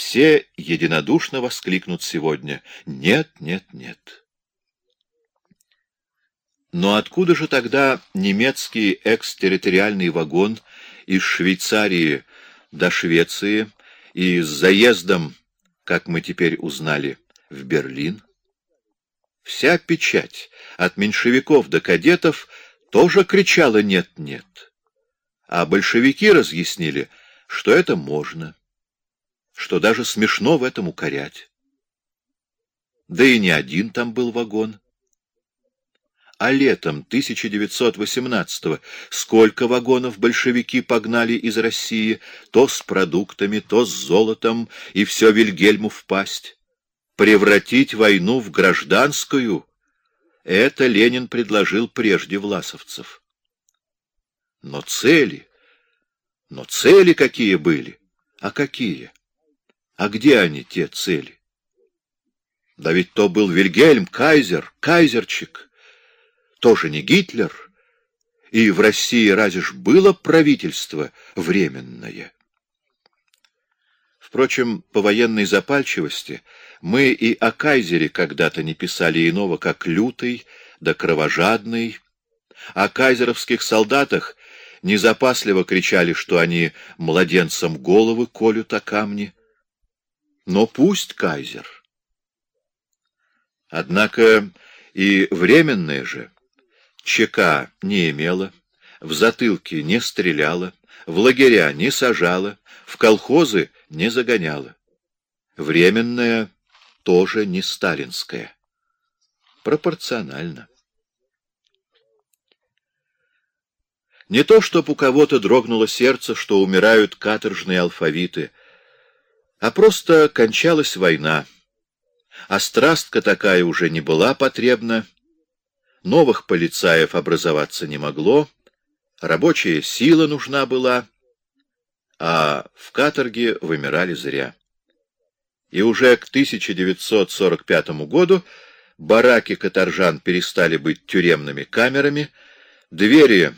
все единодушно воскликнут сегодня «Нет, нет, нет». Но откуда же тогда немецкий экстерриториальный вагон из Швейцарии до Швеции и с заездом, как мы теперь узнали, в Берлин? Вся печать, от меньшевиков до кадетов, тоже кричала «нет, нет». А большевики разъяснили, что это можно, что даже смешно в этом укорять. Да и не один там был вагон. А летом 1918-го сколько вагонов большевики погнали из России, то с продуктами, то с золотом, и все Вильгельму в пасть превратить войну в гражданскую, это Ленин предложил прежде власовцев. Но цели, но цели какие были? А какие? А где они, те цели? Да ведь то был Вильгельм, кайзер, кайзерчик, тоже не Гитлер. И в России разве ж было правительство временное? Впрочем, по военной запальчивости мы и о кайзере когда-то не писали иного, как лютый да кровожадный. О кайзеровских солдатах незапасливо кричали, что они младенцам головы колют о камни. Но пусть кайзер. Однако и временное же ЧК не имела, в затылке не стреляла, в лагеря не сажала, в колхозы не загоняла. Временная тоже не сталинская. Пропорционально. Не то, чтоб у кого-то дрогнуло сердце, что умирают каторжные алфавиты, а просто кончалась война, а страстка такая уже не была потребна, новых полицаев образоваться не могло, рабочая сила нужна была, а в каторге вымирали зря. И уже к 1945 году бараки каторжан перестали быть тюремными камерами, двери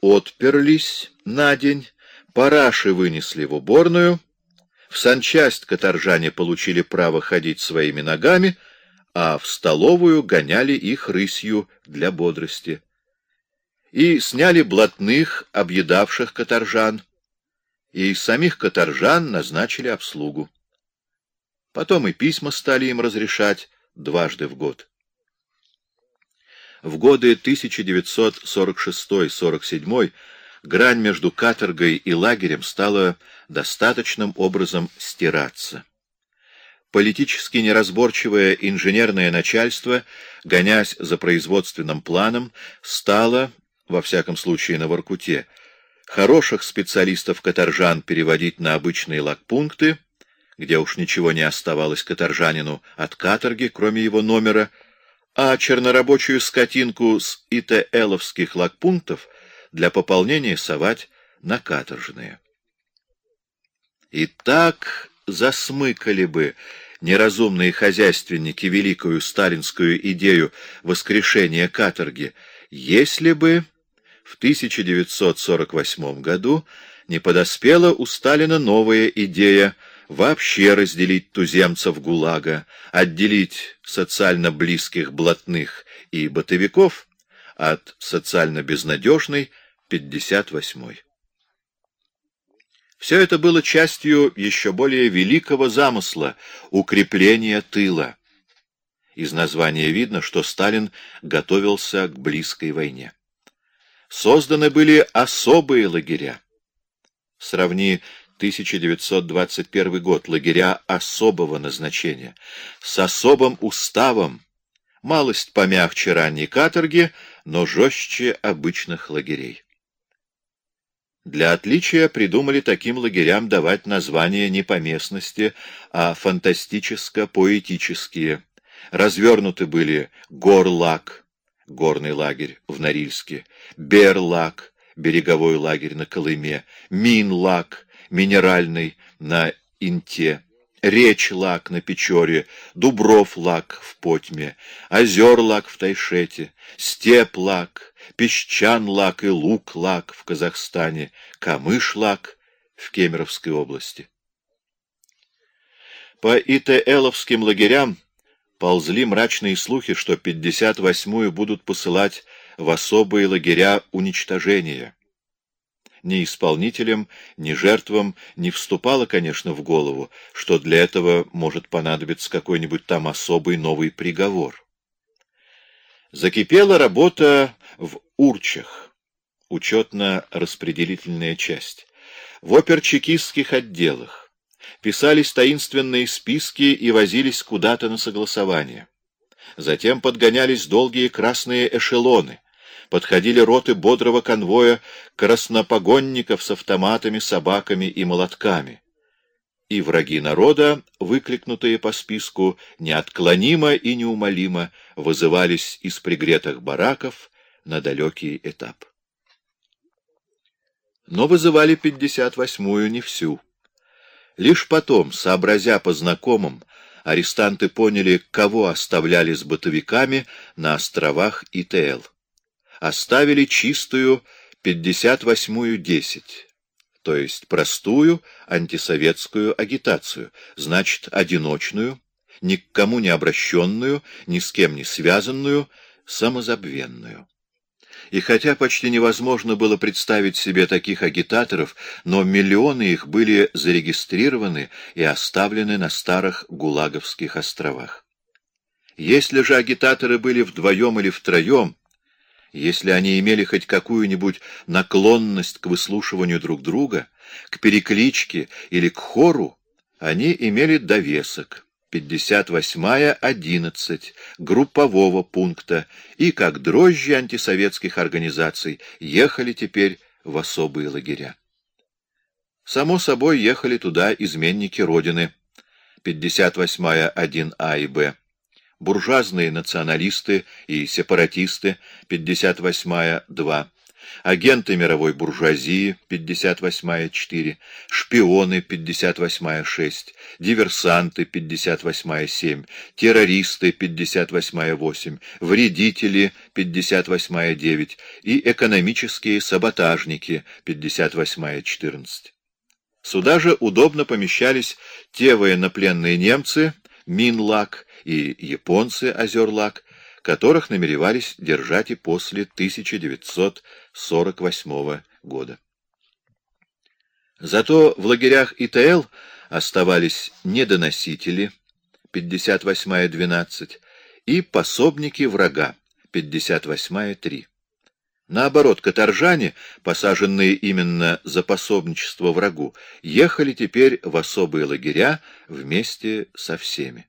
отперлись на день, параши вынесли в уборную, в санчасть каторжане получили право ходить своими ногами, а в столовую гоняли их рысью для бодрости. И сняли блатных, объедавших каторжан, и самих каторжан назначили обслугу. Потом и письма стали им разрешать дважды в год. В годы 1946-47 грань между каторгой и лагерем стала достаточным образом стираться. Политически неразборчивое инженерное начальство, гонясь за производственным планом, стало, во всяком случае на Воркуте, хороших специалистов-каторжан переводить на обычные лагпункты, где уж ничего не оставалось каторжанину от каторги, кроме его номера, а чернорабочую скотинку с ИТЛовских лагпунктов для пополнения совать на каторжные. И так засмыкали бы неразумные хозяйственники великую сталинскую идею воскрешения каторги, если бы в 1948 году не подоспела у Сталина новая идея вообще разделить туземцев ГУЛАГа, отделить социально близких блатных и бытовиков от социально безнадежной 58-й. Все это было частью еще более великого замысла — укрепления тыла. Из названия видно, что Сталин готовился к близкой войне. Созданы были особые лагеря. Сравни 1921 год, лагеря особого назначения, с особым уставом, малость помягче ранней каторги, но жестче обычных лагерей. Для отличия придумали таким лагерям давать названия не по местности, а фантастическо-поэтические. Развернуты были Горлаг, горный лагерь в Норильске, Берлаг, береговой лагерь на Колыме, Минлаг, минеральный на Инте, Речлаг на Печоре, Дубравлаг в Потьме, Озерлаг в Тайшете, Степлаг, Песчанлаг и Луглаг в Казахстане, Камыш-лак в Кемеровской области. По ИТЛовским лагерям ползли мрачные слухи, что 58-ю будут посылать в особые лагеря уничтожения. Ни исполнителям, ни жертвам не вступало, конечно, в голову, что для этого может понадобиться какой-нибудь там особый новый приговор. Закипела работа в Урчах, учетно-распределительная часть, в оперчекистских отделах. Писались таинственные списки и возились куда-то на согласование. Затем подгонялись долгие красные эшелоны. Подходили роты бодрого конвоя краснопогонников с автоматами, собаками и молотками и враги народа, выкликнутые по списку, неотклонимо и неумолимо вызывались из пригретых бараков на далекий этап. Но вызывали 58-ю не всю. Лишь потом, сообразя по знакомым, арестанты поняли, кого оставляли с бытовиками на островах ИТЛ. Оставили чистую 58-ю 10 то есть простую антисоветскую агитацию, значит, одиночную, ни к кому не обращенную, ни с кем не связанную, самозабвенную. И хотя почти невозможно было представить себе таких агитаторов, но миллионы их были зарегистрированы и оставлены на старых Гулаговских островах. Если же агитаторы были вдвоем или втроем, если они имели хоть какую-нибудь наклонность к выслушиванию друг друга, к перекличке или к хору, они имели довесок. 58-я 11 группового пункта и, как дрожжи антисоветских организаций, ехали теперь в особые лагеря. Само собой, ехали туда изменники Родины, 58-я 1А и Б, буржуазные националисты и сепаратисты, 58-я 2, агенты мировой буржуазии, 58-я 4, шпионы, 58-я 6, диверсанты, 58-я 7, террористы, 58-я 8, вредители, 58-я 9 и экономические саботажники, 58-я 14. Сюда же удобно помещались те военнопленные немцы, Минлак и японцы Озерлак, которых намеревались держать и после 1948 года. Зато в лагерях ИТЛ оставались недоносители 58-я 12 и пособники врага 58-я 3. Наоборот, каторжане, посаженные именно за пособничество врагу, ехали теперь в особые лагеря вместе со всеми.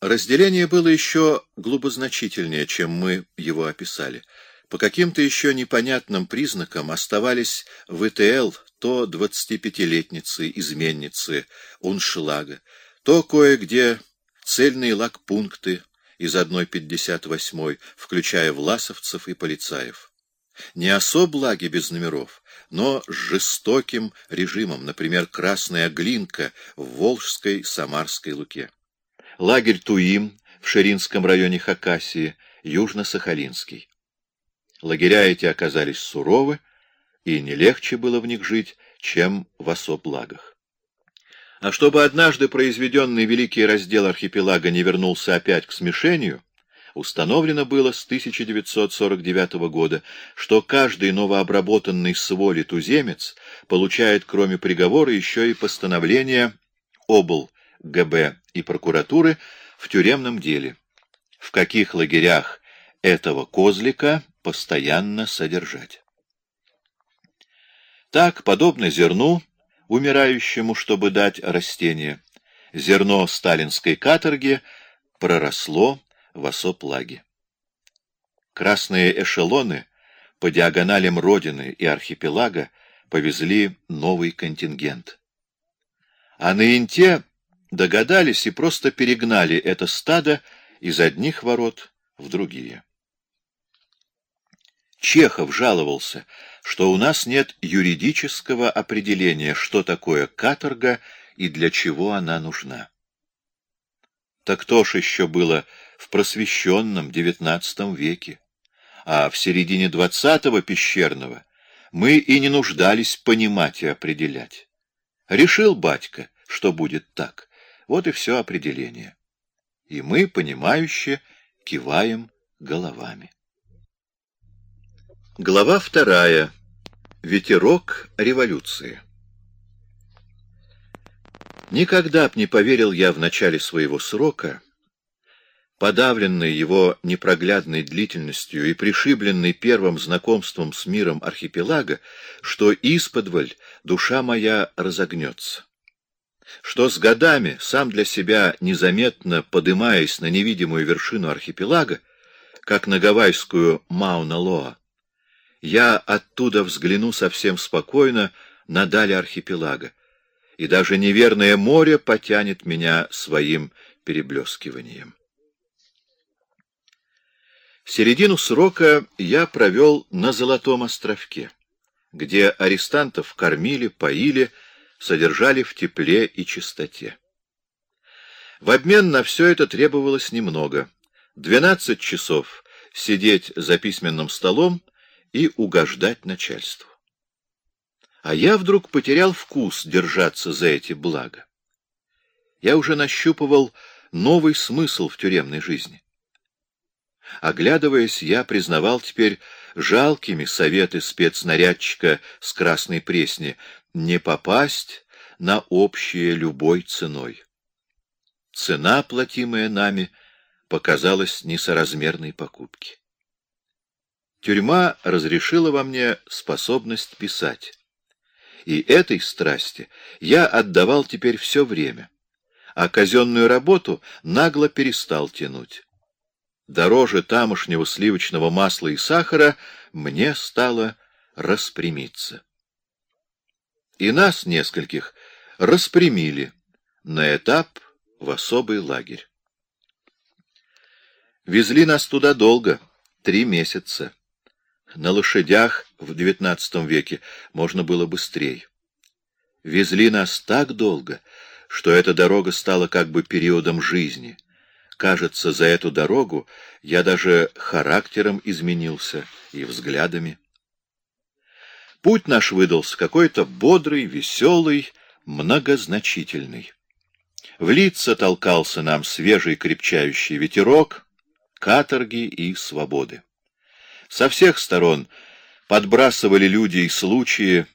Разделение было еще глубозначительнее, чем мы его описали. По каким-то еще непонятным признакам оставались в ИТЛ то 25-летницы, изменницы, уншлага, то кое-где цельные лагпункты из 1.58, включая власовцев и полицаев. Не особо лаги без номеров, но с жестоким режимом, например, Красная Глинка в Волжской Самарской Луке лагерь Туим в Ширинском районе Хакасии, Южно-Сахалинский. Лагеря эти оказались суровы, и не легче было в них жить, чем в особ-лагах. А чтобы однажды произведенный великий раздел архипелага не вернулся опять к смешению, установлено было с 1949 года, что каждый новообработанный с туземец получает, кроме приговора, еще и постановление обл. ГБ и прокуратуры в тюремном деле, в каких лагерях этого козлика постоянно содержать. Так, подобно зерну, умирающему, чтобы дать растение, зерно сталинской каторги проросло в осоплаге. Красные эшелоны по диагоналям Родины и архипелага повезли новый контингент. А на Инте догадались и просто перегнали это стадо из одних ворот в другие. Чехов жаловался, что у нас нет юридического определения, что такое каторга и для чего она нужна. Так то ж еще было в просвещенном XIX веке, а в середине XX пещерного мы и не нуждались понимать и определять. Решил батька — что будет так. Вот и все определение. И мы, понимающе, киваем головами. Глава вторая. Ветерок революции. Никогда б не поверил я в начале своего срока, подавленный его непроглядной длительностью и пришибленный первым знакомством с миром архипелага, что исподволь душа моя разогнется. Что с годами, сам для себя незаметно подымаясь на невидимую вершину архипелага, как на гавайскую Мауна-Лоа, я оттуда взгляну совсем спокойно на дали архипелага, и даже неверное море потянет меня своим переблескиванием. Середину срока я провел на Золотом островке, где арестантов кормили, поили, содержали в тепле и чистоте. В обмен на все это требовалось немного. Двенадцать часов сидеть за письменным столом и угождать начальству. А я вдруг потерял вкус держаться за эти блага. Я уже нащупывал новый смысл в тюремной жизни. Оглядываясь, я признавал теперь жалкими советы спецнарядчика с Красной Пресни не попасть на общее любой ценой. Цена, платимая нами, показалась несоразмерной покупки. Тюрьма разрешила во мне способность писать. И этой страсти я отдавал теперь все время, а казенную работу нагло перестал тянуть дороже тамошнего сливочного масла и сахара, мне стало распрямиться. И нас, нескольких, распрямили на этап в особый лагерь. Везли нас туда долго, три месяца. На лошадях в девятнадцатом веке можно было быстрее. Везли нас так долго, что эта дорога стала как бы периодом жизни — Кажется, за эту дорогу я даже характером изменился и взглядами. Путь наш выдался какой-то бодрый, веселый, многозначительный. В лица толкался нам свежий крепчающий ветерок, каторги и свободы. Со всех сторон подбрасывали люди и случаи,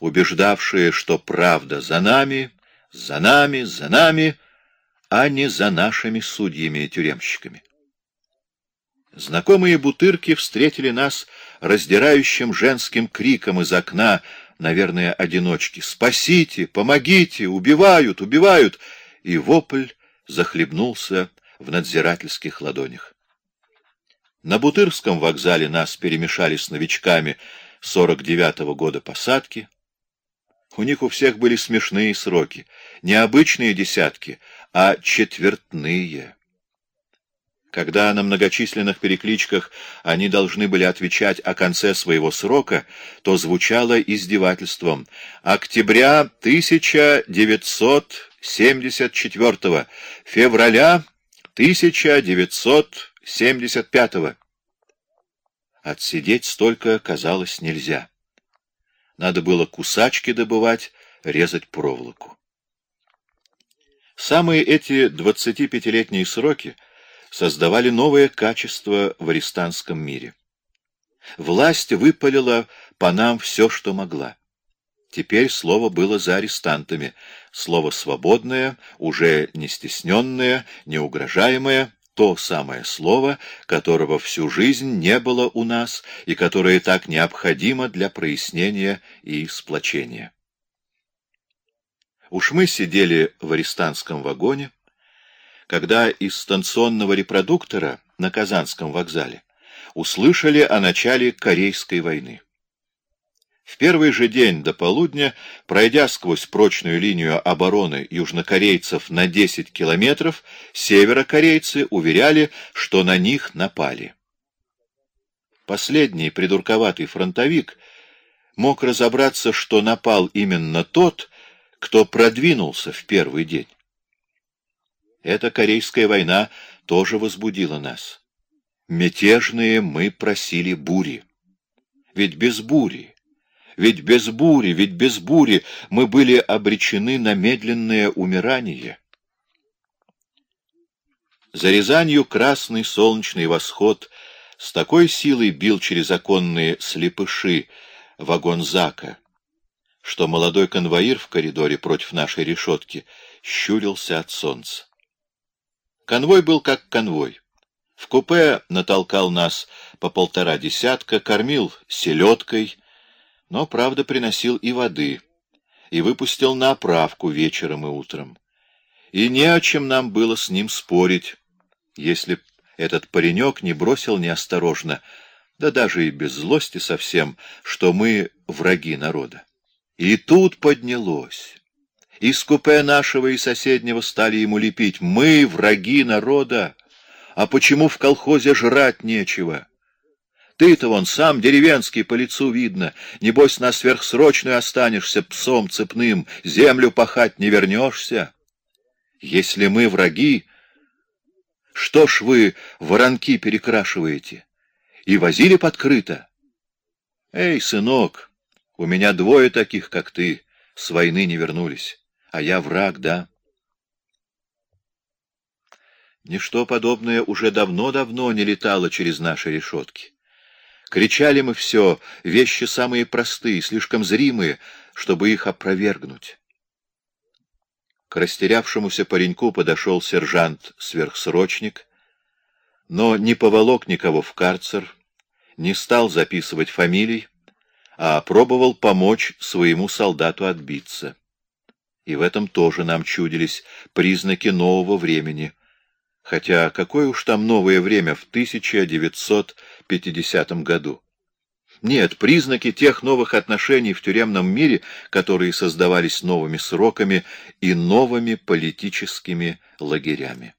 убеждавшие, что правда за нами, за нами, за нами — а не за нашими судьями и тюремщиками. Знакомые бутырки встретили нас раздирающим женским криком из окна, наверное, одиночки. «Спасите! Помогите! Убивают! Убивают!» И вопль захлебнулся в надзирательских ладонях. На Бутырском вокзале нас перемешали с новичками 49-го года посадки. У них у всех были смешные сроки, необычные десятки, а четвертные. Когда на многочисленных перекличках они должны были отвечать о конце своего срока, то звучало издевательством «Октября 1974, февраля 1975». Отсидеть столько казалось нельзя. Надо было кусачки добывать, резать проволоку. Самые эти 25-летние сроки создавали новое качество в арестантском мире. Власть выпалила по нам все, что могла. Теперь слово было за арестантами, слово свободное, уже не стесненное, не угрожаемое, то самое слово, которого всю жизнь не было у нас и которое так необходимо для прояснения и сплочения. Уж мы сидели в арестантском вагоне, когда из станционного репродуктора на Казанском вокзале услышали о начале Корейской войны. В первый же день до полудня, пройдя сквозь прочную линию обороны южнокорейцев на 10 километров, северокорейцы уверяли, что на них напали. Последний придурковатый фронтовик мог разобраться, что напал именно тот, кто продвинулся в первый день. Эта Корейская война тоже возбудила нас. Мятежные мы просили бури. Ведь без бури, Ведь без бури, ведь без бури мы были обречены на медленное умирание. За Рязанью красный солнечный восход с такой силой бил через оконные слепыши вагон Зака, что молодой конвоир в коридоре против нашей решетки щурился от солнца. Конвой был как конвой. В купе натолкал нас по полтора десятка, кормил селедкой, но, правда, приносил и воды, и выпустил на оправку вечером и утром. И не о чем нам было с ним спорить, если этот паренек не бросил неосторожно, да даже и без злости совсем, что мы враги народа. И тут поднялось. Из купе нашего и соседнего стали ему лепить. Мы враги народа. А почему в колхозе жрать нечего? Ты-то вон сам деревенский по лицу видно. Небось, на сверхсрочную останешься псом цепным, землю пахать не вернешься. Если мы враги, что ж вы воронки перекрашиваете? И возили подкрыто? Эй, сынок, у меня двое таких, как ты, с войны не вернулись, а я враг, да? Ничто подобное уже давно-давно не летало через наши решетки. Кричали мы все, вещи самые простые, слишком зримые, чтобы их опровергнуть. К растерявшемуся пареньку подошел сержант-сверхсрочник, но не поволок никого в карцер, не стал записывать фамилий, а пробовал помочь своему солдату отбиться. И в этом тоже нам чудились признаки нового времени — Хотя какое уж там новое время в 1950 году. Нет, признаки тех новых отношений в тюремном мире, которые создавались новыми сроками и новыми политическими лагерями.